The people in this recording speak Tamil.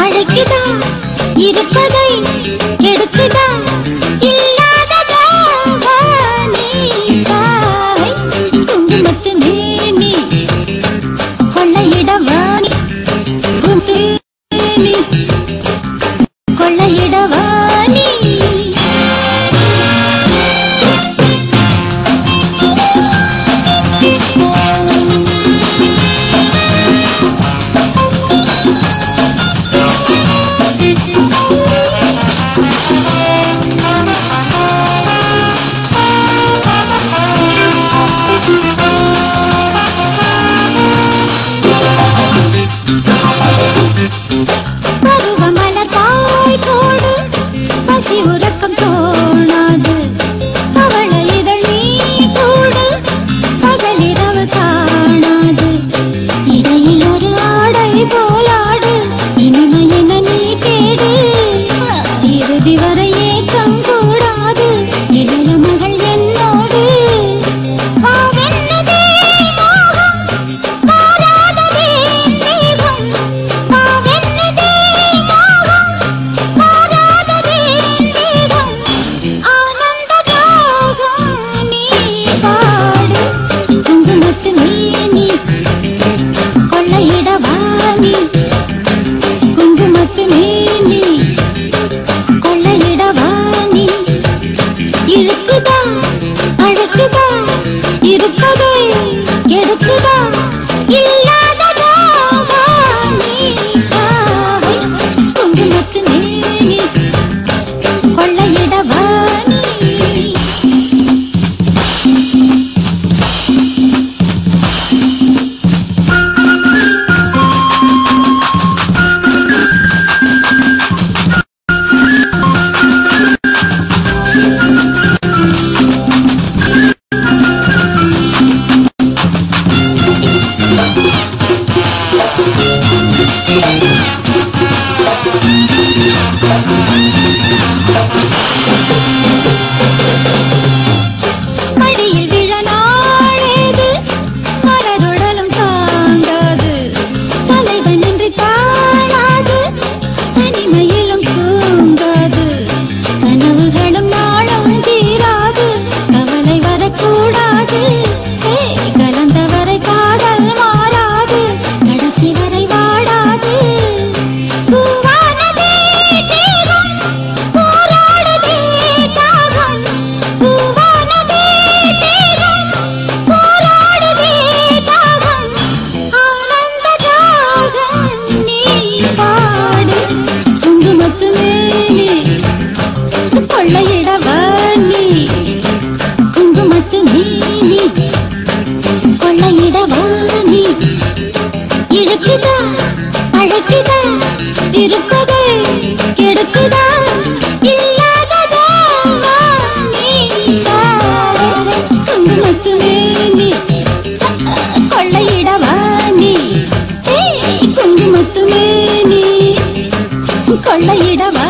அழைக்குதா? இருப்பதை எடுக்குதா? கொள்ளையிடவானி கண்ணுக்கு மேனி கொள்ளையிடவா நீ. இழுக்குதா அழைக்குதா இருப்பது கெடுக்குதா கொள்ளையிடவா